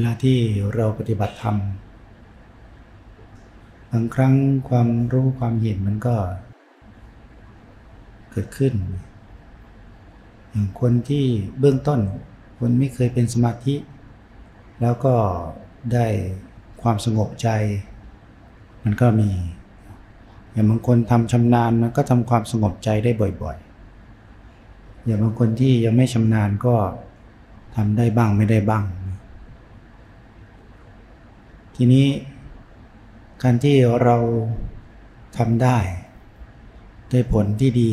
วลาที่เราปฏิบัติธรรมบางครั้งความรู้ความเห็นมันก็ เกิดขึ้น อย่างคนที่เบื้องต้น คนไม่เคยเป็นสมาธิ แล้วก็ได้ความสงบใจ มันก็มี อย่างบางคนทำชำนาญมันก็ทำความสงบใจได้บ่อยๆ อย่างบางคนที่ยังไม่ชำนาญก็ทำได้บ้างไม่ได้บ้าง ทีนี้การที่เราทำได้ได้ผลที่ดี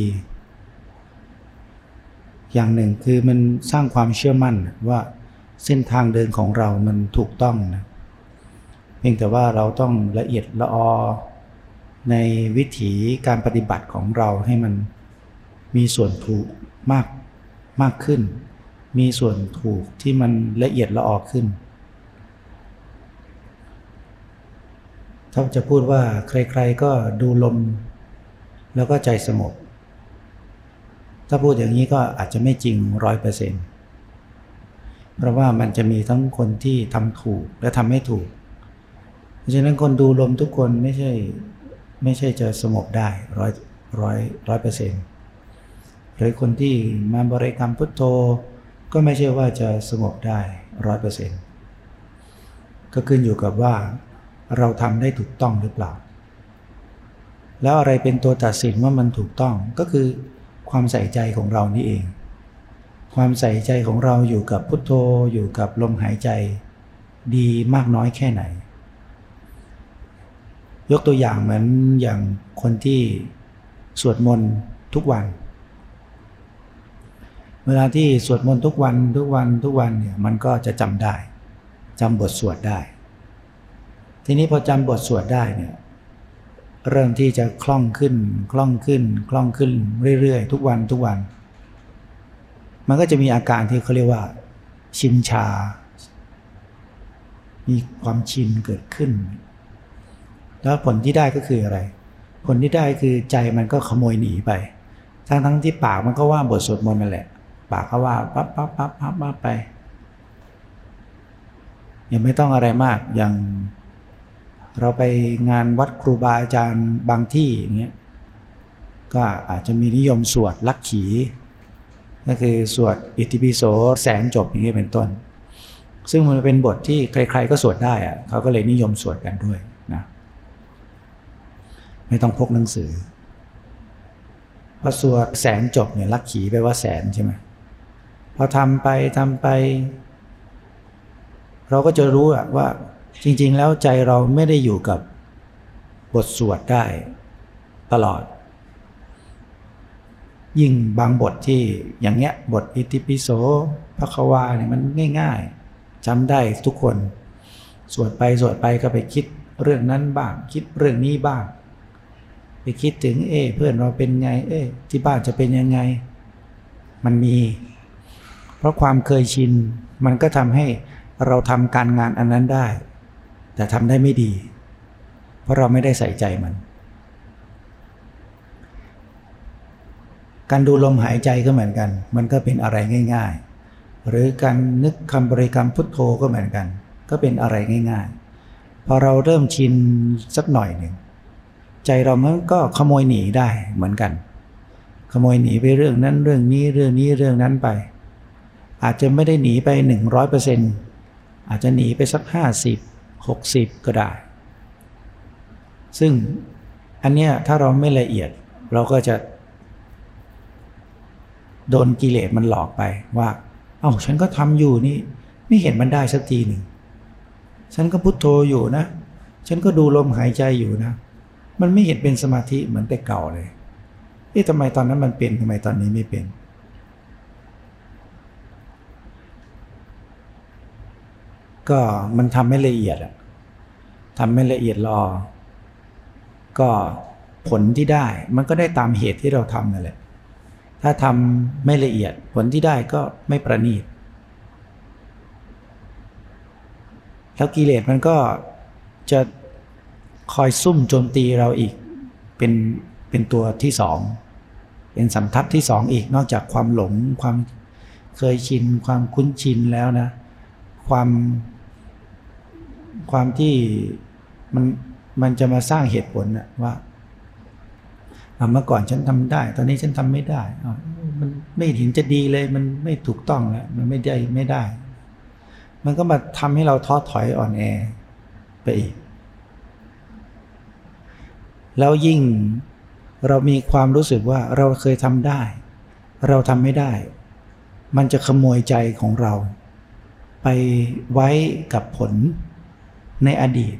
อย่างหนึ่งคือมันสร้างความเชื่อมั่นว่าเส้นทางเดินของเรามันถูกต้องนะเพียงแต่ว่าเราต้องละเอียดละออในวิถีการปฏิบัติของเราให้มันมีส่วนถูกมากมากขึ้น มีส่วนถูกที่มันละเอียดละออขึ้น ถ้าจะพูดว่าใครๆก็ดูลม แล้วก็ใจสงบถ้าพูดอย่างนี้ก็อาจจะไม่จริงร้อยเปอร์เซ็นต์เพราะว่ามันจะมีทั้งคนที่ทำถูกและทำไม่ถูก เพราะฉะนั้นคนดูลมทุกคนไม่ใช่ไม่ใช่จะสงบได้ร้อยร้อยร้อยเปอร์เซ็นต์หรือคนที่มาบริกรรมพุทโธก็ไม่ใช่ว่าจะสงบได้ร้อยเปอร์เซ็นต์ก็ขึ้นอยู่กับว่า เราทำได้ถูกต้องหรือเปล่า แล้วอะไรเป็นตัวตัดสินว่ามันถูกต้องก็คือความใส่ใจของเรานี่เอง ความใส่ใจของเราอยู่กับพุทโธอยู่กับลมหายใจ ดีมากน้อยแค่ไหน ยกตัวอย่างเหมือนอย่างคนที่สวดมนต์ทุกวัน เวลาที่สวดมนต์ทุกวันทุกวันทุกวันเนี่ยมันก็จะจำได้จำบทสวดได้ ทีนี้พอจำบทสวดได้เนี่ยเริ่มที่จะคล่องขึ้น คล่องขึ้น คล่องขึ้นเรื่อยๆ ทุกวันทุกวัน มันก็จะมีอาการที่เขาเรียกว่า ชินชา มีความชินเกิดขึ้น แล้วผลที่ได้ก็คืออะไร ผลที่ได้คือใจมันก็ขโมยหนีไป ทั้งทั้งที่ปากมันก็ว่าบทสวดมนต์นั่นแหละ ปากก็ว่าปั๊บปั๊บปั๊บปั๊บปั๊บไป ยังไม่ต้องอะไรมาก อย่าง เราไปงานวัดครูบาอาจารย์บางที่อย่างเงี้ยก็อาจจะมีนิยมสวดลักขี ก็คือสวดอิติปิโสแสนจบอย่างนี้เป็นต้น ซึ่งมันเป็นบทที่ใครๆก็สวดได้อะเขาก็เลยนิยมสวดกันด้วยนะไม่ต้องพกหนังสือพอสวดแสนจบเนี่ยลักขีแปลว่าแสนใช่ไหมพอทำไปทำไป เราก็จะรู้อะว่า จริงๆ แล้วใจเราไม่ได้อยู่กับบทสวดได้ตลอด ยิ่งบางบทที่อย่างเงี้ยบทอิติปิโสพระควาเนี่ยมันง่ายๆจำได้ทุกคน สวดไปสวดไปก็ไปคิดเรื่องนั้นบ้าง คิดเรื่องนี้บ้าง ไปคิดถึงเอเพื่อนเราเป็นไง เอที่บ้านจะเป็นยังไง มันมี เพราะความเคยชินมันก็ทำให้เราทำการงานอันนั้นได้ แต่ทำได้ไม่ดี เพราะเราไม่ได้ใส่ใจมัน การดูลมหายใจก็เหมือนกัน มันก็เป็นอะไรง่าย ๆ หรือการนึกคำบริกรรมพุทโธก็เหมือนกัน ก็เป็นอะไรง่าย ๆ พอเราเริ่มชินสักหน่อยหนึ่งใจเรามันก็ขโมยหนีได้เหมือนกัน ขโมยหนีไปเรื่องนั้นเรื่องนี้เรื่องนี้เรื่องนั้นไป อาจจะไม่ได้หนีไปหนึ่งร้อยเปอร์เซ็นต์อาจจะหนีไปสักห้าสิบ 60 ก็ได้ ซึ่งอันเนี้ยถ้าเราไม่ละเอียดเราก็จะ โดนกิเลสมันหลอกไปว่า เอา้าฉันก็ทำอยู่นี่ ไม่เห็นมันได้สักทีหนึ่ง ฉันก็พุโทโธอยู่นะ ฉันก็ดูลมหายใจอยู่นะ มันไม่เห็นเป็นสมาธิเหมือนแต่เก่าเลยเอ๊ะทำไมตอนนั้นมันเป็นทำไมตอนนี้ไม่เป็นก็มันทำไม่ละเอียดอะ ทำไม่ละเอียดรอก็ผลที่ได้มันก็ได้ตามเหตุที่เราทำนั่นแหละ ถ้าทำไม่ละเอียดผลที่ได้ก็ไม่ประณีต แล้วกิเลสมันก็จะคอยซุ่มโจมตีเราอีก เป็นเป็นตัวที่สอง เป็นสัมทัศที่สองอีกนอกจากความหลงความเคยชิน ความคุ้นชินแล้วนะ ความความที่ มันมันจะมาสร้างเหตุผลนะว่าเมื่อก่อนฉันทำได้ ตอนนี้ฉันทำไม่ได้มันไม่เห็นจะดีเลย มันไม่ถูกต้องแล้วมันไม่ได้ไม่ได้ มันก็มาทำให้เราท้อถอยอ่อนแอไปอีกแล้วยิ่งเรามีความรู้สึกว่าเราเคยทำได้ เราทำไม่ได้ มันจะขโมยใจของเรา ไปไว้กับผลในอดีต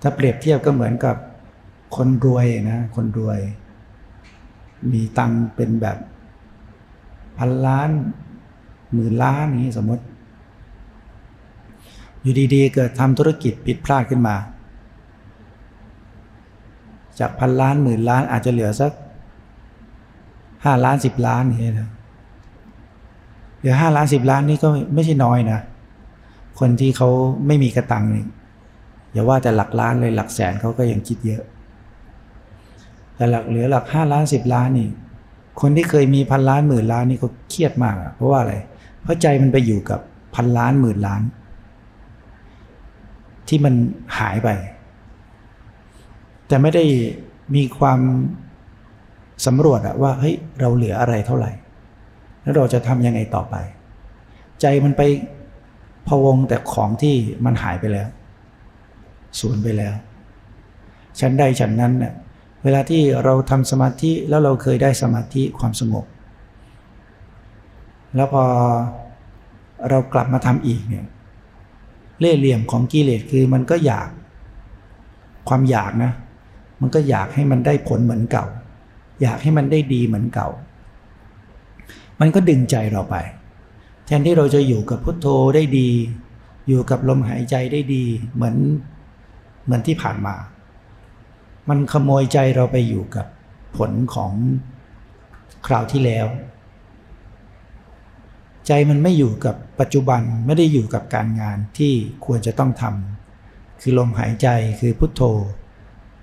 ถ้าเปรียบเทียบก็เหมือนกับคนรวยนะ คนรวย มีตังเป็นแบบพันล้านหมื่นล้านนี้สมมติ อยู่ดีๆ เกิดทำธุรกิจผิดพลาดขึ้นมา จากพันล้านหมื่นล้านอาจจะเหลือสักห้าล้านสิบล้านนี้นะเหลือห้าล้านสิบล้านนี่ก็ไม่ใช่น้อยนะ คนที่เขาไม่มีกระตังนี่ อย่าว่าแต่หลักล้านเลยหลักแสนเขาก็ยังคิดเยอะ แต่หลักเหลือหลักห้าล้านสิบล้านนี่ คนที่เคยมีพันล้านหมื่นล้านนี่ก็เครียดมากเพราะว่าอะไร เพราะใจมันไปอยู่กับพันล้านหมื่นล้าน ที่มันหายไป แต่ไม่ได้มีความสำรวจอะว่าเฮ้ยเราเหลืออะไรเท่าไหร่ แล้วเราจะทำยังไงต่อไป ใจมันไปพวงแต่ของที่มันหายไปแล้ว สูญไปแล้วฉันใดฉันนั้นเนี่ยเวลาที่เราทำสมาธิแล้วเราเคยได้สมาธิความสงบ แล้วพอเรากลับมาทำอีกเนี่ยเล่เหลี่ยมของกิเลสคือมันก็อยากความอยากนะ มันก็อยากให้มันได้ผลเหมือนเก่า อยากให้มันได้ดีเหมือนเก่า มันก็ดึงใจเราไป แทนที่เราจะอยู่กับพุทโธได้ดี อยู่กับลมหายใจได้ดี เหมือน เหมือนที่ผ่านมา มันขโมยใจเราไปอยู่กับผลของคราวที่แล้ว ใจมันไม่อยู่กับปัจจุบันไม่ได้อยู่กับการงานที่ควรจะต้องทำคือลมหายใจคือพุทโธ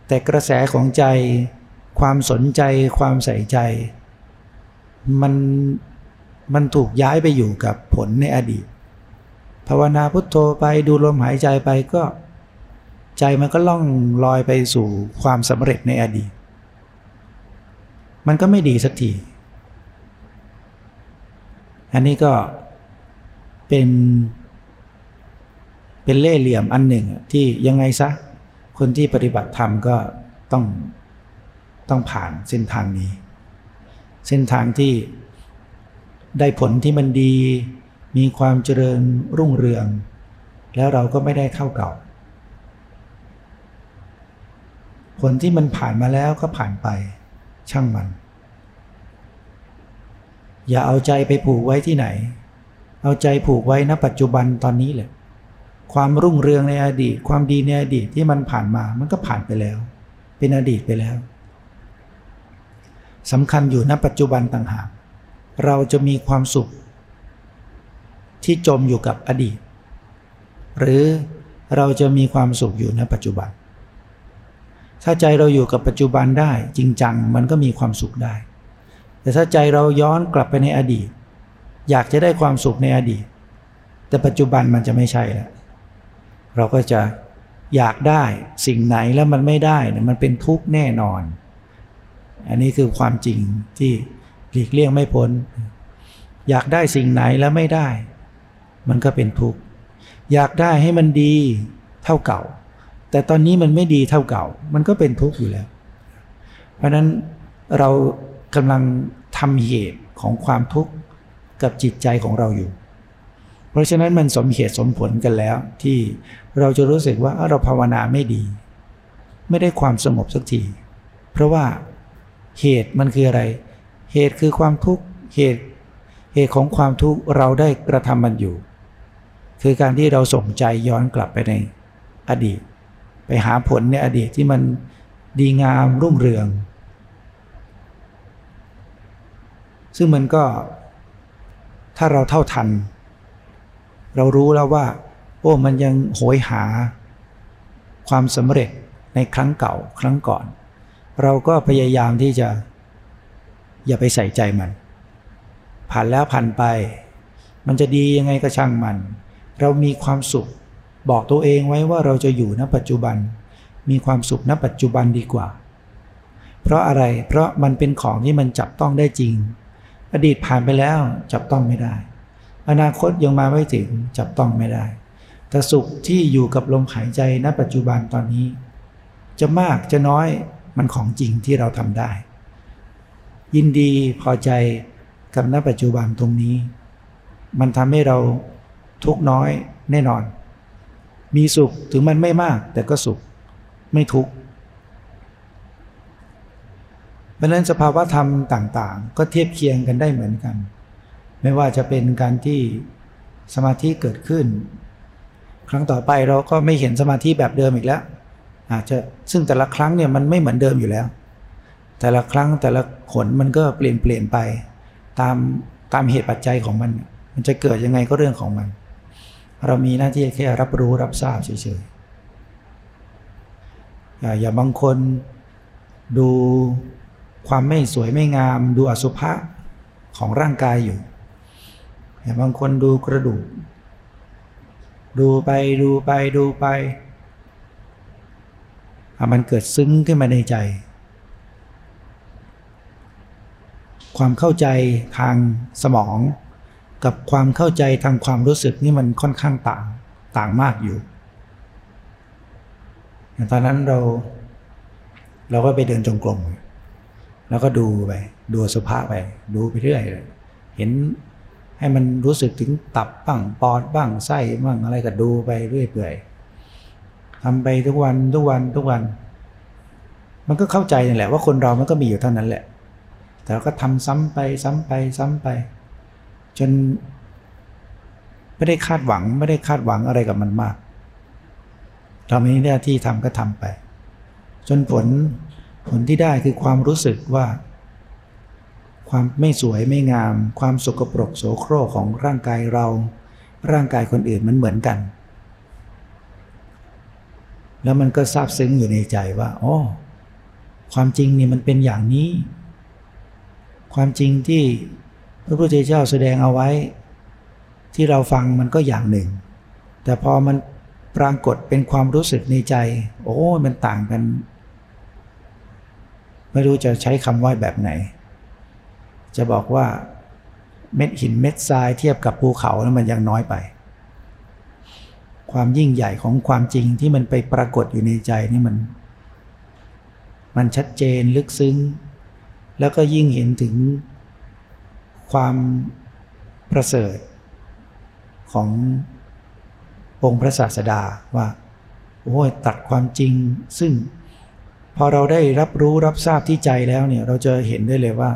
แต่กระแสของใจ ความสนใจ ความใส่ใจ มันมันถูกย้ายไปอยู่กับผลในอดีตภาวนาพุทโธไปดูลมหายใจไปก็ ใจมันก็ล่องลอยไปสู่ความสำเร็จในอดีต มันก็ไม่ดีสักที อันนี้ก็เป็นเป็นเล่ห์เหลี่ยมอันหนึ่งที่ยังไงซะ คนที่ปฏิบัติธรรมก็ต้องต้องผ่านเส้นทางนี้ เส้นทางที่ได้ผลที่มันดี มีความเจริญรุ่งเรือง แล้วเราก็ไม่ได้เท่าเก่า ผลที่มันผ่านมาแล้วก็ผ่านไปช่างมัน อย่าเอาใจไปผูกไว้ที่ไหน เอาใจผูกไว้ณปัจจุบันตอนนี้แหละความรุ่งเรืองในอดีต ความดีในอดีตที่มันผ่านมามันก็ผ่านไปแล้ว เป็นอดีตไปแล้วสำคัญอยู่ณปัจจุบันต่างหากเราจะมีความสุข ที่จมอยู่กับอดีต หรือเราจะมีความสุขอยู่ณปัจจุบัน ถ้าใจเราอยู่กับปัจจุบันได้จริงจังมันก็มีความสุขได้ แต่ถ้าใจเราย้อนกลับไปในอดีต อยากจะได้ความสุขในอดีต แต่ปัจจุบันมันจะไม่ใช่แล้วเราก็จะอยากได้สิ่งไหนแล้วมันไม่ได้มันเป็นทุกข์แน่นอน อันนี้คือความจริงที่หลีกเลี่ยงไม่พ้น อยากได้สิ่งไหนแล้วไม่ได้ มันก็เป็นทุกข์ อยากได้ให้มันดีเท่าเก่า แต่ตอนนี้มันไม่ดีเท่าเก่า มันก็เป็นทุกข์อยู่แล้ว เพราะนั้นเรากำลังทำเหตุของความทุกข์กับจิตใจของเราอยู่ เพราะฉะนั้นมันสมเหตุสมผลกันแล้ว ที่เราจะรู้สึกว่าเราภาวนาไม่ดี ไม่ได้ความสงบสักที เพราะว่าเหตุมันคืออะไร เหตุคือความทุกข์เหตุเหตุของความทุกข์เราได้กระทำมันอยู่ คือการที่เราส่งใจย้อนกลับไปในอดีต ไปหาผลในอดีตที่มันดีงามรุ่งเรือง ซึ่งมันก็ถ้าเราเท่าทัน เรารู้แล้วว่า โอ้มันยังโหยหา ความสำเร็จในครั้งเก่าครั้งก่อน เราก็พยายามที่จะ อย่าไปใส่ใจมัน ผ่านแล้วผ่านไป มันจะดียังไงก็ช่างมัน เรามีความสุข บอกตัวเองไว้ว่าเราจะอยู่ณปัจจุบัน มีความสุขณปัจจุบันดีกว่า เพราะอะไรเพราะมันเป็นของที่มันจับต้องได้จริง อดีตผ่านไปแล้วจับต้องไม่ได้ อนาคตยังมาไม่ถึงจับต้องไม่ได้ แต่สุขที่อยู่กับลมหายใจณปัจจุบันตอนนี้ จะมากจะน้อยมันของจริงที่เราทำได้ ยินดีพอใจกับณปัจจุบันตรงนี้ มันทำให้เราทุกน้อยแน่นอน มีสุขถึงมันไม่มาก แต่ก็สุขไม่ทุกข์เพราะนั้นสภาวะธรรมต่างๆ ก็เทียบเคียงกันได้เหมือนกัน ไม่ว่าจะเป็นการที่สมาธิเกิดขึ้น ครั้งต่อไปเราก็ไม่เห็นสมาธิแบบเดิมอีกแล้ว อาจจะซึ่งแต่ละครั้งเนี่ยมันไม่เหมือนเดิมอยู่แล้ว แต่ละครั้งแต่ละขนมันก็เปลี่ยนเปลี่ยนไป ตามตามเหตุปัจจัยของมัน มันจะเกิดยังไงก็เรื่องของมัน เรามีหน้าที่แค่รับรู้รับทราบเฉยๆอย่าอย่าบางคนดูความไม่สวยไม่งาม ดูอสุภะของร่างกายอยู่อย่าบางคนดูกระดูก ดูไปดูไปดูไป มันเกิดซึ้งขึ้นมาในใจ ความเข้าใจทางสมอง กับความเข้าใจทางความรู้สึกนี่มันค่อนข้างต่างต่างมากอยู่ตอนนั้นเราเราก็ไปเดินจงกรมแล้วก็ดูไป ดูสภาพไป ดูไปเรื่อยเลยเห็นให้มันรู้สึกถึงตับบ้างปอดบ้างไส้บ้างอะไรก็ดูไปเรื่อยเปื่อยทำไปทุกวันทุกวันทุกวัน มันก็เข้าใจนี่แหละว่าคนเรามันก็มีอยู่เท่านั้นแหละ แต่เราก็ทำซ้ำไปซ้ำไปซ้ำไป จนไม่ได้คาดหวังไม่ได้คาดหวังอะไรกับมันมากเรามีหน้าที่ทำก็ทำไป จนผลผลที่ได้คือความรู้สึกว่า ความไม่สวยไม่งาม ความสกปรกโสโครกของร่างกายเรา ร่างกายคนอื่นมันเหมือนกัน แล้วมันก็ซาบซึ้งอยู่ในใจว่าอ๋อความจริงนี่มันเป็นอย่างนี้ ความจริงที่ พระพุทธเจ้าแสดงเอาไว้ ที่เราฟังมันก็อย่างหนึ่ง แต่พอมันปรากฏเป็นความรู้สึกในใจ โอ้มันต่างกัน ไม่รู้จะใช้คำว่าแบบไหน จะบอกว่าเม็ดหินเม็ดทรายเทียบกับภูเขาแล้วมันยังน้อยไป ความยิ่งใหญ่ของความจริงที่มันไปปรากฏอยู่ในใจนี่มัน มันชัดเจนลึกซึ้ง แล้วก็ยิ่งเห็นถึง ความประเสริฐขององค์พระศาสดาว่าโอ้ยตัดความจริง ซึ่งพอเราได้รับรู้รับทราบที่ใจแล้วเนี่ยเราจะเห็นได้เลยว่า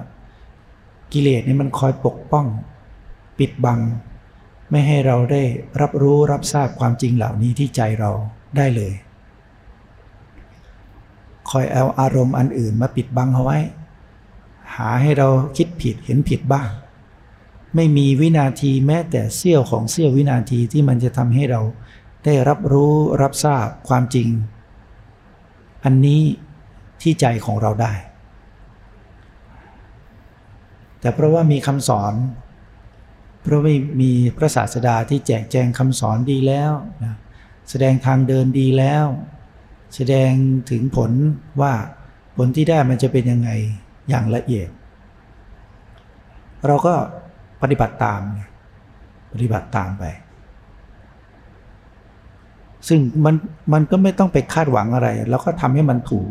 กิเลสนี่มันคอยปกป้อง ปิดบัง ไม่ให้เราได้รับรู้รับทราบความจริงเหล่านี้ที่ใจเราได้เลย คอยเอาอารมณ์อันอื่นมาปิดบังเอาไว้าให้เราคิดผิดเห็นผิดบ้าง ไม่มีวินาทีแม้แต่เสี้ยวของเสี้ยววินาทีที่มันจะทำให้เราได้รับรู้รับทราบความจริง อันนี้ที่ใจของเราได้ แต่เพราะว่ามีคำสอนเพราะว่มีพระศาสดาที่แจกแจงคำสอนดีแล้วนะแสดงทางเดินดีแล้ว แสดงถึงผลว่าผลที่ได้มันจะเป็นยังไง อย่างละเอียด เราก็ปฏิบัติตาม ปฏิบัติตามไป ซึ่งมันมันก็ไม่ต้องไปคาดหวังอะไร แล้วก็ทำให้มันถูก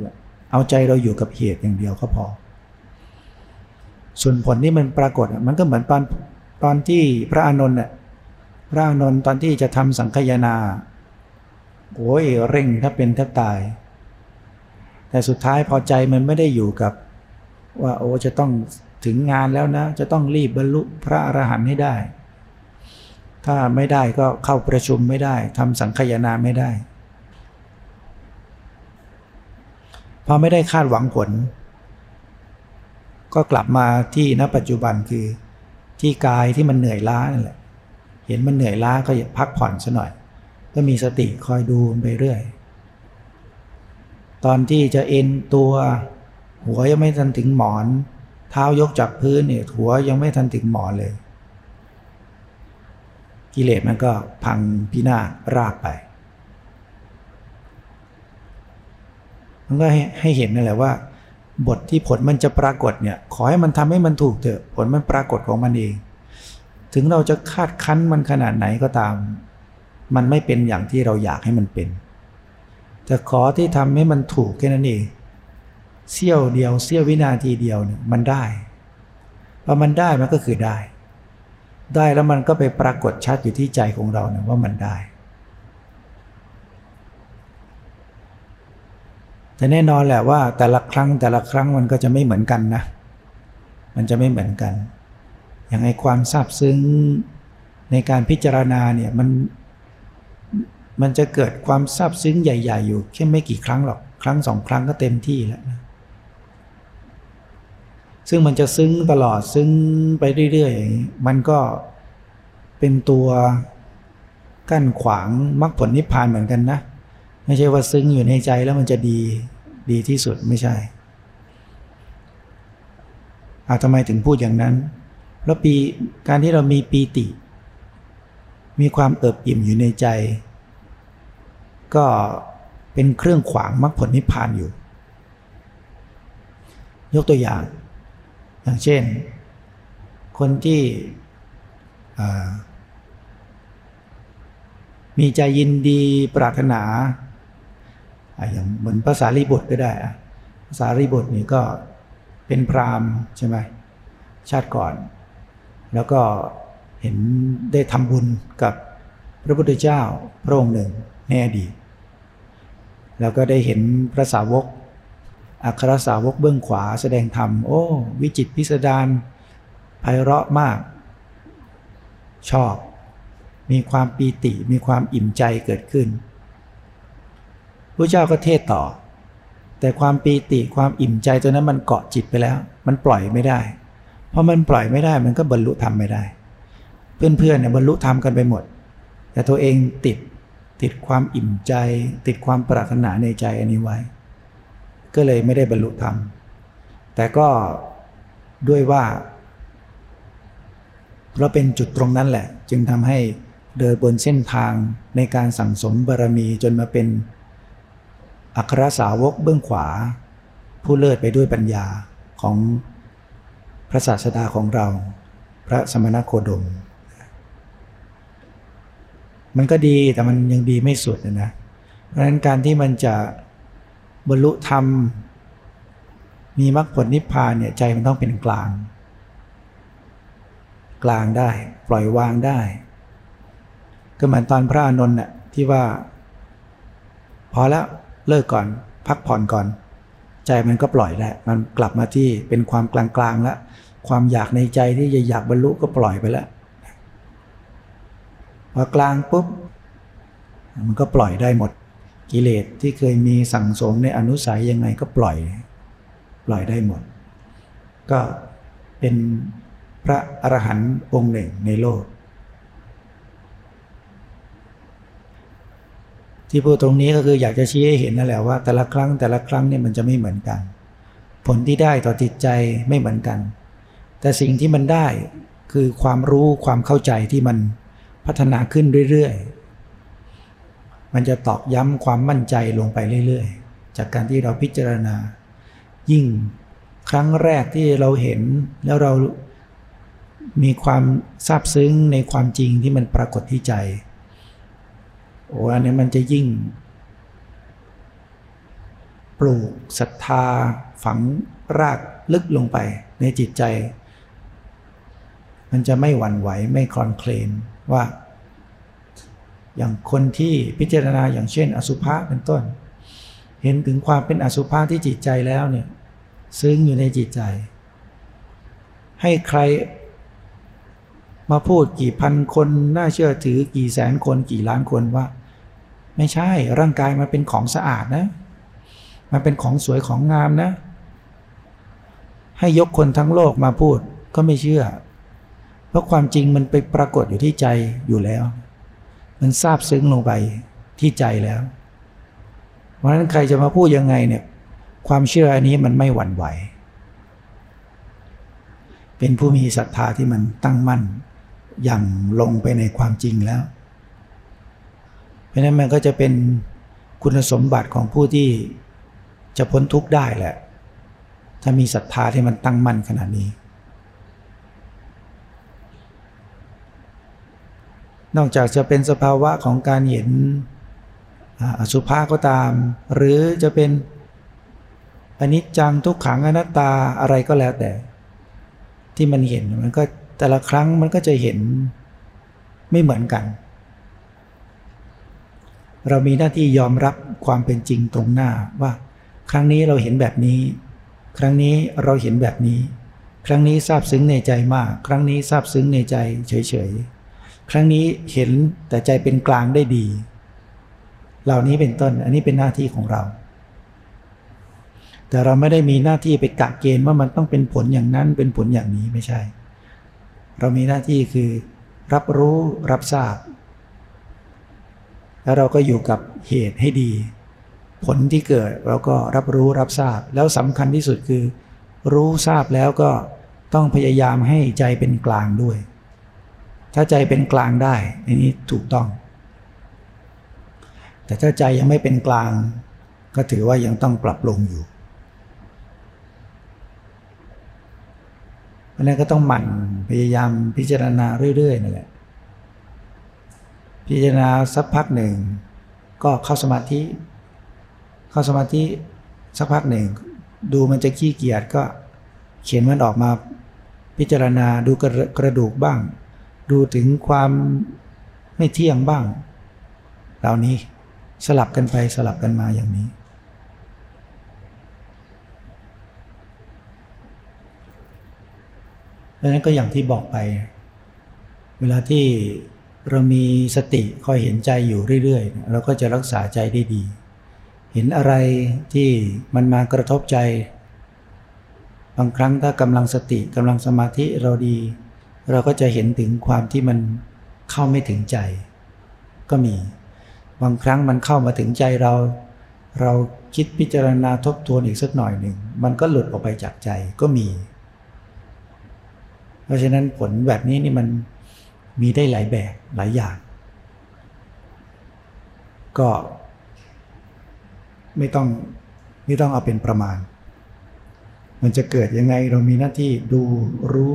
เอาใจเราอยู่กับเหตุอย่างเดียวก็พอ ส่วนผลที่มันปรากฏมันก็เหมือนตอนตอนที่พระอานนท์น่ะพระอานนท์ตอนที่จะทำสังคยนาโอ้ยเร่งถ้าเป็นแทบตาย แต่สุดท้ายพอใจมันไม่ได้อยู่กับ ว่าโอ้จะต้องถึงงานแล้วนะ จะต้องรีบบรรลุพระอรหันต์ให้ได้ ถ้าไม่ได้ก็เข้าประชุมไม่ได้ทำสังคยนาไม่ได้พอไม่ได้คาดหวังผล ก็กลับมาที่ณปัจจุบันคือที่กายที่มันเหนื่อยล้านั่นแหละ เห็นมันเหนื่อยล้าก็อยาพักผ่อนซะหน่อย ก็มีสติคอยดูไปเรื่อย ตอนที่จะเอ็นตัว หัวยังไม่ทันถึงหมอน เท้ายกจากพื้นเนี่ยหัวยังไม่ทันถึงหมอนเลย กิเลสมันก็พังพินาศราบไป มันก็ให้ให้เห็นนั่นแหละว่า บทที่ผลมันจะปรากฏเนี่ย ขอให้มันทำให้มันถูกเถอะผลมันปรากฏของมันเอง ถึงเราจะคาดคั้นมันขนาดไหนก็ตาม มันไม่เป็นอย่างที่เราอยากให้มันเป็นแต่ขอที่ทำให้มันถูกแค่นั้นเอง เสี้ยวเดียวเสี้ยววินาทีเดียวเนี่ยมันได้พอมันได้มันก็คือได้ ได้แล้วมันก็ไปปรากฏชัดอยู่ที่ใจของเราเนี่ยว่ามันได้แต่แน่นอนแหละว่าแต่ละครั้งแต่ละครั้งมันก็จะไม่เหมือนกันนะ มันจะไม่เหมือนกัน อย่างไอความซาบซึ้งในการพิจารณาเนี่ยมันมันจะเกิดความซาบซึ้งใหญ่ ๆ อยู่แค่ไม่กี่ครั้งหรอก ครั้งสองครั้งก็เต็มที่แล้วนะ ซึ่งมันจะซึ้งตลอดซึ้งไปเรื่อยๆ มันก็เป็นตัวกั้นขวางมรรคผลนิพพานเหมือนกันนะ ไม่ใช่ว่าซึ้งอยู่ในใจแล้วมันจะดีดีที่สุดไม่ใช่อาทำไมถึงพูดอย่างนั้นแล้วปีการที่เรามีปีติ มีความเอิบอิ่มอยู่ในใจ ก็เป็นเครื่องขวางมรรคผลนิพพานอยู่ ยกตัวอย่าง อย่างเช่น คนที่มีใจยินดีปรารถนาอย่างเหมือนภาษารีบทก็ได้ภาษารีบทนี่ก็เป็นพราหมณ์ใช่ไหมชาติก่อน แล้วก็เห็นได้ทำบุญกับพระพุทธเจ้าพระองค์หนึ่งในอดีตแล้วก็ได้เห็นพระสาวก อัครสาวกเบื้องขวาแสดงธรรม โอ้ วิจิตพิสดารไพเราะมาก ชอบ มีความปีติมีความอิ่มใจเกิดขึ้นพระเจ้าก็เทศต่อ แต่ความปีติความอิ่มใจตัวนั้นมันเกาะจิตไปแล้ว มันปล่อยไม่ได้ เพราะมันปล่อยไม่ได้มันก็บรรลุธรรมไม่ได้ เพื่อนๆเนี่ยบรรลุธรรมกันไปหมด แต่ตัวเองติดติดความอิ่มใจ ติดความปรารถนาในใจอันนี้ไว้ ก็เลยไม่ได้บรรลุธรรม แต่ก็ด้วยว่า เราเป็นจุดตรงนั้นแหละ จึงทำให้เดินบนเส้นทางในการสั่งสมบารมีจนมาเป็น อัครสาวกเบื้องขวา ผู้เลิศไปด้วยปัญญาของพระศาสดาของเรา พระสมณโคดม มันก็ดีแต่มันยังดีไม่สุดนะเพราะฉะนั้นการที่มันจะ บรรลุธรรม มีมรรคผลนิพพานเนี่ยใจมันต้องเป็นกลาง กลางได้ ปล่อยวางได้ ก็เหมือนตอนพระอานนท์น่ะที่ว่า พอแล้วเลิกก่อน พักผ่อนก่อน ใจมันก็ปล่อยแล้วมันกลับมาที่เป็นความกลางๆแล้วความอยากในใจที่จะอยากบรรลุก็ปล่อยไปแล้วพอกลางปุ๊บ มันก็ปล่อยได้หมด กิเลสที่เคยมีสั่งสมในอนุสัยยังไงก็ปล่อย ปล่อยได้หมด ก็เป็นพระอรหันต์องค์หนึ่งในโลก ที่พูดตรงนี้ก็คืออยากจะชี้ให้เห็นนั่นแหละว่า แต่ละครั้งแต่ละครั้งเนี่ยมันจะไม่เหมือนกัน ผลที่ได้ต่อจิตใจไม่เหมือนกัน แต่สิ่งที่มันได้คือความรู้ความเข้าใจที่มันพัฒนาขึ้นเรื่อยๆ มันจะตอกย้ำความมั่นใจลงไปเรื่อยๆ จากการที่เราพิจารณา ยิ่งครั้งแรกที่เราเห็นแล้วเรามีความซาบซึ้งในความจริงที่มันปรากฏที่ใจ โอ้อันนี้มันจะยิ่ง ปลูกศรัทธา ฝังรากลึกลงไปในจิตใจ มันจะไม่หวั่นไหวไม่คลอนเคลนว่า อย่างคนที่พิจารณาอย่างเช่น อสุภะเป็นต้น เห็นถึงความเป็นอสุภะที่จิตใจแล้วเนี่ยซึ้งอยู่ในจิตใจ ให้ใครมาพูดกี่พันคนน่าเชื่อถือกี่แสนคนกี่ล้านคนว่า ไม่ใช่ร่างกายมันเป็นของสะอาดนะ มันเป็นของสวยของงามนะ ให้ยกคนทั้งโลกมาพูดก็ไม่เชื่อ เพราะความจริงมันไปปรากฏอยู่ที่ใจอยู่แล้ว มันซาบซึ้งลงไปที่ใจแล้ว เพราะฉะนั้นใครจะมาพูดยังไงเนี่ย ความเชื่ออันนี้มันไม่หวั่นไหว เป็นผู้มีศรัทธาที่มันตั้งมั่นอย่างลงไปในความจริงแล้ว เพราะนั้นมันก็จะเป็นคุณสมบัติของผู้ที่จะพ้นทุกข์ได้แหละ ถ้ามีศรัทธาที่มันตั้งมั่นขนาดนี้ นอกจากจะเป็นสภาวะของการเห็นอสุภะก็ตาม หรือจะเป็นอนิจจังทุกขังอนัตตาอะไรก็แล้วแต่ ที่มันเห็นมันก็แต่ละครั้งมันก็จะเห็นไม่เหมือนกัน เรามีหน้าที่ยอมรับความเป็นจริงตรงหน้าว่า ครั้งนี้เราเห็นแบบนี้ ครั้งนี้เราเห็นแบบนี้ ครั้งนี้ซาบซึ้งในใจมาก ครั้งนี้ซาบซึ้งในใจเฉยๆ ครั้งนี้เห็นแต่ใจเป็นกลางได้ดี เหล่านี้เป็นต้น อันนี้เป็นหน้าที่ของเรา แต่เราไม่ได้มีหน้าที่ไปกะเกณฑ์ว่ามันต้องเป็นผลอย่างนั้นเป็นผลอย่างนี้ไม่ใช่ เรามีหน้าที่คือ รับรู้รับทราบ แล้วเราก็อยู่กับเหตุให้ดี ผลที่เกิดเราก็รับรู้รับทราบ แล้วสำคัญที่สุดคือ รู้ทราบแล้วก็ต้องพยายามให้ใจเป็นกลางด้วย ถ้าใจเป็นกลางได้อันนี้ถูกต้อง แต่ถ้าใจยังไม่เป็นกลาง ก็ถือว่ายังต้องปรับปรุงอยู่ราะนั้นก็ต้องหมั่นพยายามพิจารณาเรื่อยๆนั่นแหละพิจารณาสักพักหนึ่ง ก็เข้าสมาธิ เข้าสมาธิสักพักหนึ่ง ดูมันจะขี้เกียจก็เขียนมันออกมาพิจารณาดูกระกระดูกบ้าง ถึงความไม่เที่ยงบ้าง เหล่านี้สลับกันไปสลับกันมาอย่างนี้ ดังนั้นก็อย่างที่บอกไป เวลาที่เรามีสติคอยเห็นใจอยู่เรื่อยๆ เราก็จะรักษาใจได้ดี เห็นอะไรที่มันมากระทบใจ บางครั้งถ้ากำลังสติกำลังสมาธิเราดี เราก็จะเห็นถึงความที่มันเข้าไม่ถึงใจ ก็มี บางครั้งมันเข้ามาถึงใจเรา เราคิดพิจารณาทบทวนอีกสักหน่อยหนึ่ง มันก็หลุดออกไปจากใจก็มี เพราะฉะนั้นผลแบบนี้นี่มันมีได้หลายแบบหลายอย่าง ก็ไม่ต้องไม่ต้องเอาเป็นประมาณ มันจะเกิดยังไงเรามีหน้าที่ดูรู้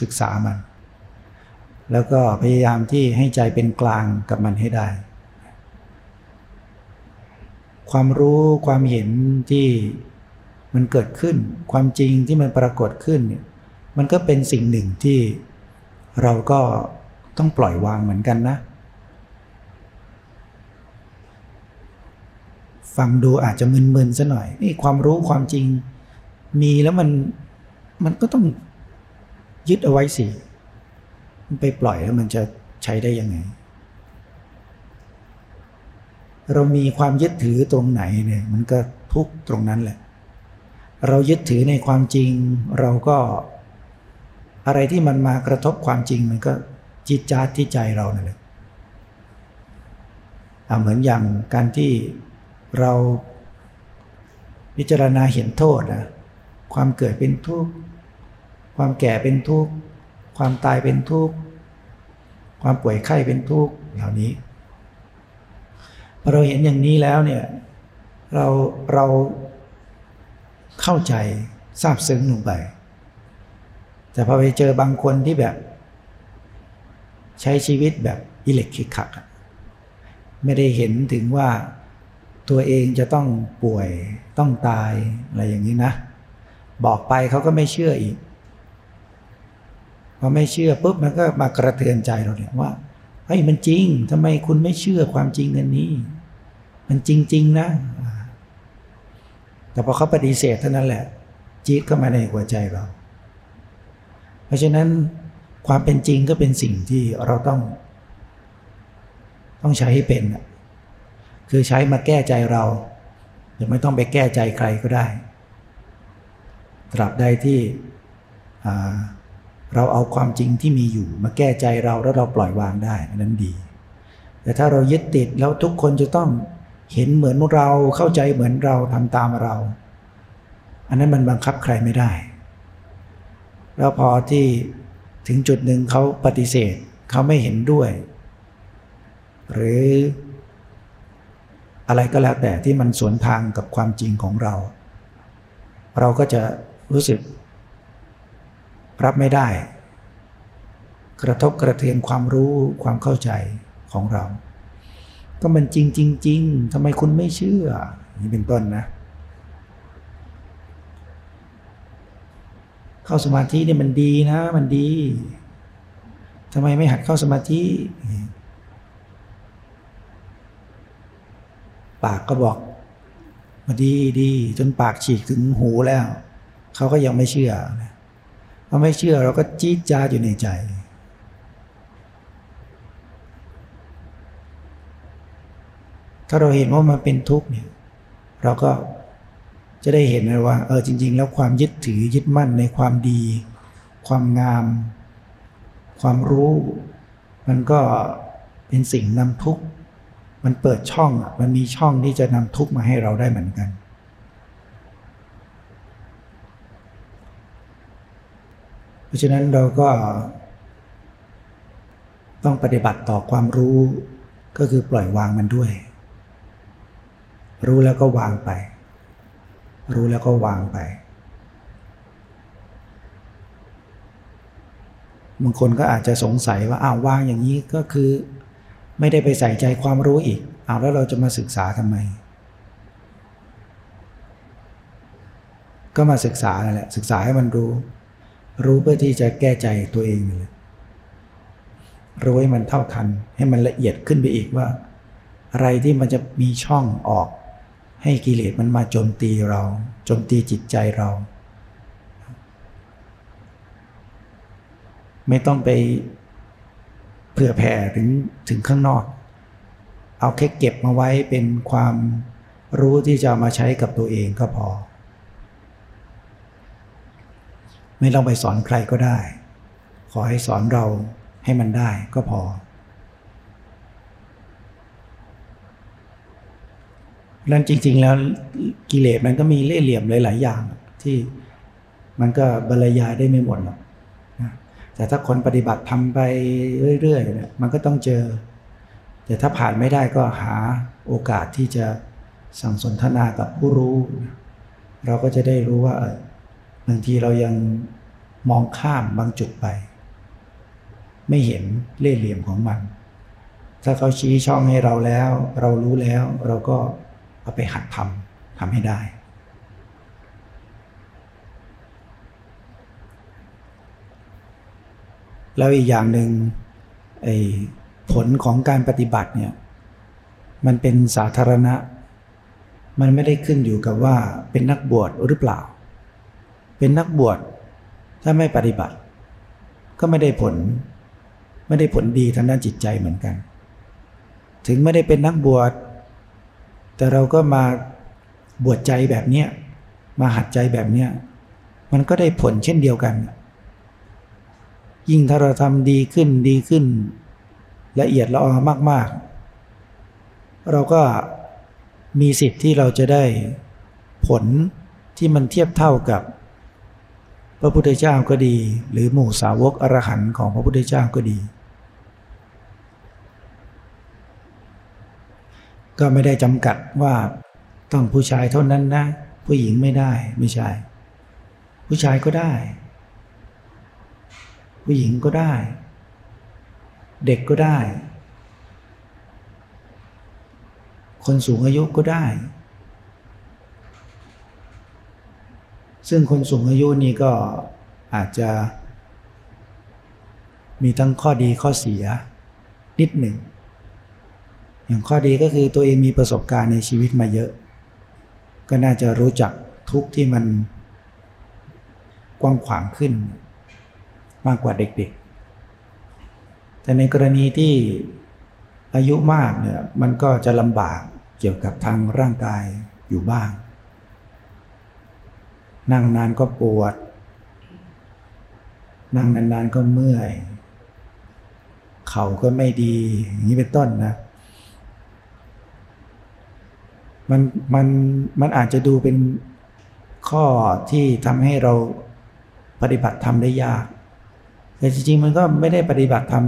ศึกษามัน แล้วก็พยายามที่ให้ใจเป็นกลางกับมันให้ได้ ความรู้ความเห็นที่มันเกิดขึ้น ความจริงที่มันปรากฏขึ้นเนี่ยมันก็เป็นสิ่งหนึ่งที่เราก็ต้องปล่อยวางเหมือนกันนะ ฟังดูอาจจะมึนๆซะหน่อย นี่ความรู้ความจริงมีแล้วมันมันก็ต้องยึดเอาไว้สิ ไปปล่อยแล้วมันจะใช้ได้ยังไง เรามีความยึดถือตรงไหนเนี่ยมันก็ทุกตรงนั้นแหละ เรายึดถือในความจริง เราก็อะไรที่มันมากระทบความจริงมันก็จิตจาที่ใจเรานั่นแหละเหมือนอย่างการที่เราพิจารณาเห็นโทษนะความเกิดเป็นทุกข์ความแก่เป็นทุกข์ ความตายเป็นทุกข์ ความป่วยไข้เป็นทุกข์เหล่านี้พอเราเห็นอย่างนี้แล้วเนี่ยเราเราเข้าใจทราบซึ้งลงไป แต่พอไปเจอบางคนที่แบบ ใช้ชีวิตแบบอิเล็กขิกขัก ไม่ได้เห็นถึงว่าตัวเองจะต้องป่วยต้องตายอะไรอย่างนี้นะ บอกไปเขาก็ไม่เชื่ออีก พอไม่เชื่อปุ๊บมันก็มากระเทือนใจเราเนี่ยว่าเฮ้ยมันจริงทำไมคุณไม่เชื่อความจริงอันนี้ มันจริง ๆ นะ แต่พอเขาปฏิเสธเท่านั้นแหละจี๊ดก็มาในหัวใจเรา เพราะฉะนั้นความเป็นจริงก็เป็นสิ่งที่เราต้อง ต้องใช้ให้เป็นคือใช้มาแก้ใจเราหรือไม่ต้องไปแก้ใจใครก็ได้ ตราบใดที่ เราเอาความจริงที่มีอยู่ มาแก้ใจเราแล้วเราปล่อยวางได้อันนั้นดี แต่ถ้าเรายึดติดแล้วทุกคนจะต้องเห็นเหมือนเราเข้าใจเหมือนเราทำตามเรา อันนั้นมันบังคับใครไม่ได้ แล้วพอที่ถึงจุดหนึ่งเขาปฏิเสธเขาไม่เห็นด้วย หรืออะไรก็แล้วแต่ที่มันสวนทางกับความจริงของเรา เราก็จะรู้สึก รับไม่ได้ กระทบกระเทือนความรู้ความเข้าใจของเรา ก็มันจริงจริงจริงทำไมคุณไม่เชื่อ นี่เป็นต้นนะ เข้าสมาธินี่มันดีนะ มันดีทำไมไม่หัดเข้าสมาธิปากก็บอกมาดีดีจนปากฉีกถึงหูแล้ว เขาก็ยังไม่เชื่อ พอไม่เชื่อเราก็จี๊ดจ้าอยู่ในใจ ถ้าเราเห็นว่ามันเป็นทุกข์เนี่ย เราก็จะได้เห็นเลยว่า เออจริง ๆ แล้วความยึดถือยึดมั่นในความดี ความงาม ความรู้ มันก็เป็นสิ่งนำทุกข์ มันเปิดช่อง มันมีช่องที่จะนำทุกข์มาให้เราได้เหมือนกัน เพราะฉะนั้นเราก็ ต้องปฏิบัติต่อความรู้ก็คือปล่อยวางมันด้วย รู้แล้วก็วางไป รู้แล้วก็วางไปบางคนก็อาจจะสงสัยว่าอ้าววางอย่างนี้ก็คือ ไม่ได้ไปใส่ใจความรู้อีกเอาแล้วเราจะมาศึกษาทำไม ก็มาศึกษานั่นแหละศึกษาให้มันรู้ รู้เพื่อที่จะแก้ใจตัวเองเลย รู้ให้มันเท่าทัน ให้มันละเอียดขึ้นไปอีกว่า อะไรที่มันจะมีช่องออก ให้กิเลสมันมาโจมตีเราโจมตีจิตใจเรา ไม่ต้องไปเผื่อแผ่ถึงถึงข้างนอก เอาแค่เก็บมาไว้เป็นความรู้ที่จะมาใช้กับตัวเองก็พอ ไม่ต้องไปสอนใครก็ได้ ขอให้สอนเราให้มันได้ก็พอ นั่นจริง ๆ แล้วกิเลสมันก็มีเล่ห์เหลี่ยมหลาย ๆ อย่าง ที่มันก็บรรยายได้ไม่หมดหรอกแต่ถ้าคนปฏิบัติทำไปเรื่อยๆเนี่ยมันก็ต้องเจอ แต่ถ้าผ่านไม่ได้ก็หาโอกาสที่จะสั่งสนทนากับผู้รู้ เราก็จะได้รู้ว่า บางทีเรายังมองข้ามบางจุดไป ไม่เห็นเล่ห์เหลี่ยมของมัน ถ้าเขาชี้ช่องให้เราแล้ว เรารู้แล้วเราก็เอาไปหัดทำทำให้ได้ แล้วอีกอย่างหนึ่งไอ้ผลของการปฏิบัติเนี่ยมันเป็นสาธารณะ มันไม่ได้ขึ้นอยู่กับว่าเป็นนักบวชหรือเปล่า เป็นนักบวชถ้าไม่ปฏิบัติ ก็ไม่ได้ผล ไม่ได้ผลดีทางด้านจิตใจเหมือนกัน ถึงไม่ได้เป็นนักบวช แต่เราก็มาบวชใจแบบเนี้ยมาหัดใจแบบเนี้ยมันก็ได้ผลเช่นเดียวกัน ยิ่งถ้าเราทำดีขึ้นดีขึ้น ละเอียดละออมาก ๆ เราก็มีสิทธิ์ที่เราจะได้ผลที่มันเทียบเท่ากับ พระพุทธเจ้าก็ดี หรือหมู่สาวกอรหันต์ของพระพุทธเจ้าก็ดี ก็ไม่ได้จำกัดว่าต้องผู้ชายเท่านั้นนะ ผู้หญิงไม่ได้ไม่ใช่ ผู้ชายก็ได้ ผู้หญิงก็ได้ เด็กก็ได้ คนสูงอายุก็ได้ ซึ่งคนสูงอายุนี่ก็อาจจะ มีทั้งข้อดีข้อเสียนิดหนึ่ง อย่างข้อดีก็คือตัวเองมีประสบการณ์ในชีวิตมาเยอะ ก็น่าจะรู้จักทุกที่มันกว้างขวางขึ้น มากกว่าเด็กๆ แต่ในกรณีที่อายุมากเนี่ยมันก็จะลำบากเกี่ยวกับทางร่างกายอยู่บ้าง นั่งนานก็ปวด นั่งนานๆก็เมื่อย เข่าก็ไม่ดี อย่างนี้เป็นต้นนะมันมันมันอาจจะดูเป็นข้อที่ทำให้เราปฏิบัติทำได้ยาก แต่จริงๆมันก็ไม่ได้ปฏิบัติธรรม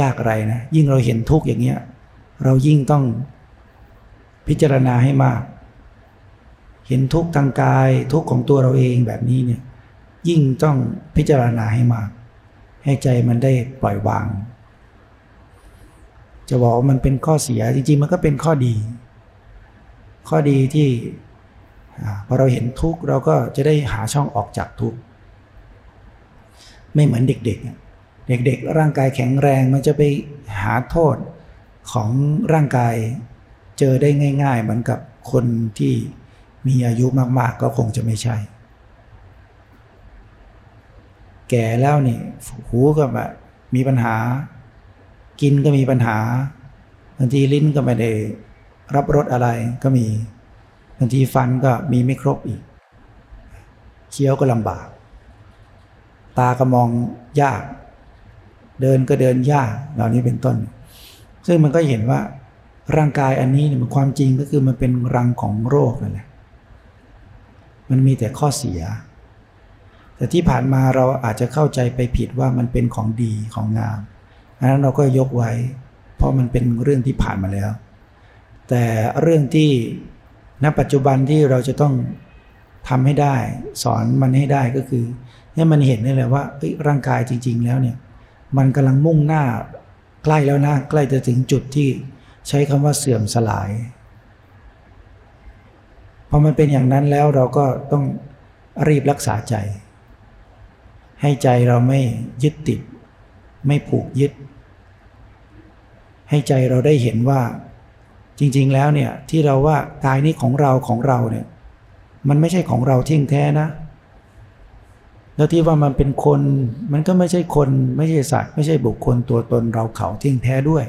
ยากอะไรนะ ยิ่งเราเห็นทุกข์อย่างเงี้ย เรายิ่งต้องพิจารณาให้มาก เห็นทุกข์ทางกายทุกข์ของตัวเราเองแบบนี้เนี่ยยิ่งต้องพิจารณาให้มาก ให้ใจมันได้ปล่อยวาง จะบอกว่ามันเป็นข้อเสียจริงๆมันก็เป็นข้อดี ข้อดีที่พอเราเห็นทุกข์เราก็จะได้หาช่องออกจากทุกข์ไม่เหมือนเด็กๆ เด็กๆ ร่างกายแข็งแรงมันจะไปหาโทษของร่างกายเจอได้ง่าย ๆ เหมือนกับคนที่ มีอายุมากๆก็คงจะไม่ใช่ แก่แล้วนี่หูก็แบบมีปัญหา กินก็มีปัญหาบางทีลิ้นก็ไม่ได้รับรสอะไรก็มีบางทีฟันก็มีไม่ครบอีก เคี้ยวก็ลำบาก ตาก็มองยาก เดินก็เดินยากเหล่านี้เป็นต้น ซึ่งมันก็เห็นว่าร่างกายอันนี้เนี่ยมันความจริงก็คือมันเป็นรังของโรคนั่นแหละ มันมีแต่ข้อเสีย แต่ที่ผ่านมาเราอาจจะเข้าใจไปผิดว่ามันเป็นของดีของงามอันนั้นเราก็ยกไว้ เพราะมันเป็นเรื่องที่ผ่านมาแล้ว แต่เรื่องที่ณปัจจุบันที่เราจะต้องทำให้ได้ สอนมันให้ได้ก็คือ ให้มันเห็นได้เลยว่าร่างกายจริง ๆ แล้วเนี่ย มันกำลังมุ่งหน้าใกล้แล้วนะใกล้จะถึงจุดที่ใช้คำว่าเสื่อมสลาย พอมันเป็นอย่างนั้นแล้วเราก็ต้องรีบรักษาใจ ให้ใจเราไม่ยึดติด ไม่ผูกยึด ให้ใจเราได้เห็นว่าจริงๆแล้วเนี่ยที่เราว่ากายนี้ของเราของเราเนี่ยมันไม่ใช่ของเราเที่ยงแท้นะ แล้วที่ว่ามันเป็นคนมันก็ไม่ใช่คนไม่ใช่สัตว์ไม่ใช่บุคคลตัวตนเราเขาเที่ยงแท้ด้วย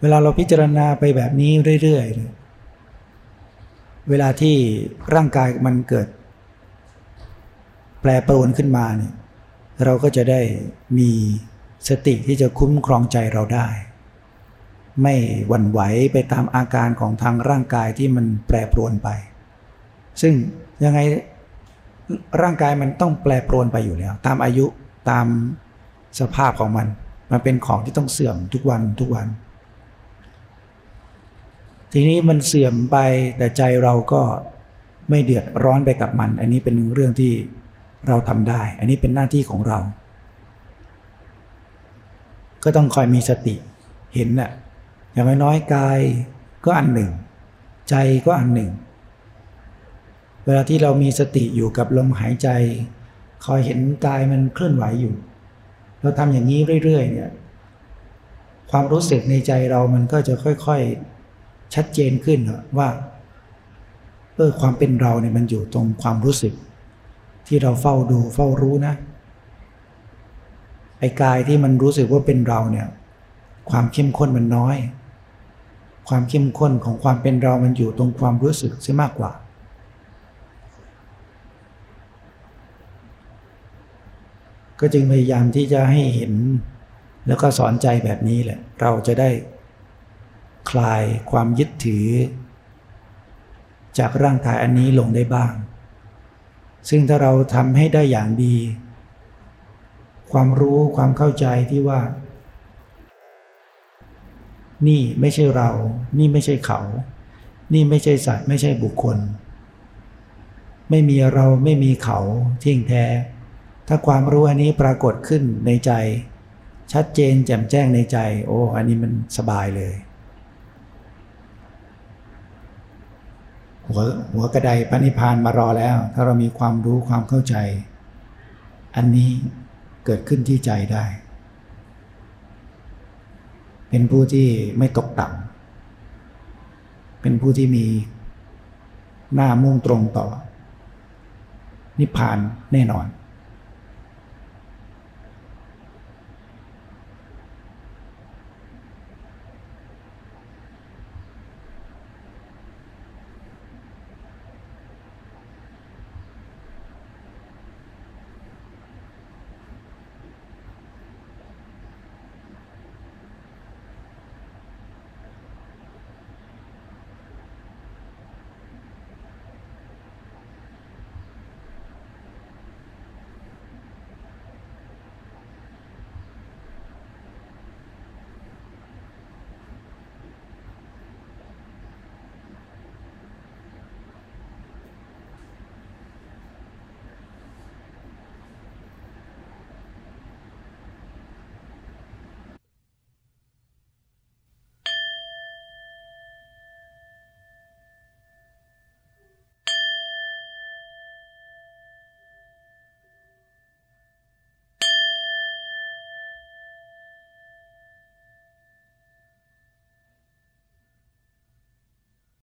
เวลาเราพิจารณาไปแบบนี้เรื่อยๆ เวลาที่ร่างกายมันเกิด แปรปรวนขึ้นมาเนี่ยเราก็จะได้มีสติที่จะคุ้มครองใจเราได้ ไม่หวั่นไหวไปตามอาการของทางร่างกายที่มันแปรปรวนไป ซึ่งยังไงร่างกายมันต้องแปรปรวนไปอยู่แล้ว ตามอายุตามสภาพของมัน มันเป็นของที่ต้องเสื่อมทุกวันทุกวัน ทีนี้มันเสื่อมไปแต่ใจเราก็ไม่เดือดร้อนไปกับมัน อันนี้เป็นเรื่องที่เราทำได้ อันนี้เป็นหน้าที่ของเรา ก็ต้องคอยมีสติเห็นน่ะอย่างน้อยกายก็อันหนึ่ง ใจก็อันหนึ่ง เวลาที่เรามีสติอยู่กับลมหายใจ คอยเห็นกายมันเคลื่อนไหวอยู่ เราทำอย่างนี้เรื่อยๆเนี่ยความรู้สึกในใจเรามันก็จะค่อย ๆ ชัดเจนขึ้นว่าเออความเป็นเราเนี่ยมันอยู่ตรงความรู้สึก ที่เราเฝ้าดูเฝ้ารู้นะไอ้กายที่มันรู้สึกว่าเป็นเราเนี่ย ความเข้มข้นมันน้อย ความเข้มข้นของความเป็นเรามันอยู่ตรงความรู้สึกซะมากกว่า ก็จึงพยายามที่จะให้เห็น แล้วก็สอนใจแบบนี้แหละ เราจะได้ คลายความยึดถือ จากร่างกายอันนี้ลงได้บ้าง ซึ่งถ้าเราทำให้ได้อย่างดี ความรู้ความเข้าใจที่ว่า นี่ไม่ใช่เรา นี่ไม่ใช่เขา นี่ไม่ใช่สัตว์ไม่ใช่บุคคล ไม่มีเราไม่มีเขาทิ้งแท้ ถ้าความรู้อันนี้ปรากฏขึ้นในใจ ชัดเจนแจ่มแจ้งในใจ โอ้ อันนี้มันสบายเลย หัวหัวกระไดปณิพานมารอแล้ว ถ้าเรามีความรู้ความเข้าใจ อันนี้เกิดขึ้นที่ใจได้ เป็นผู้ที่ไม่ตกต่ำเป็นผู้ที่มีหน้ามุ่งตรงต่อ นิพพานแน่นอน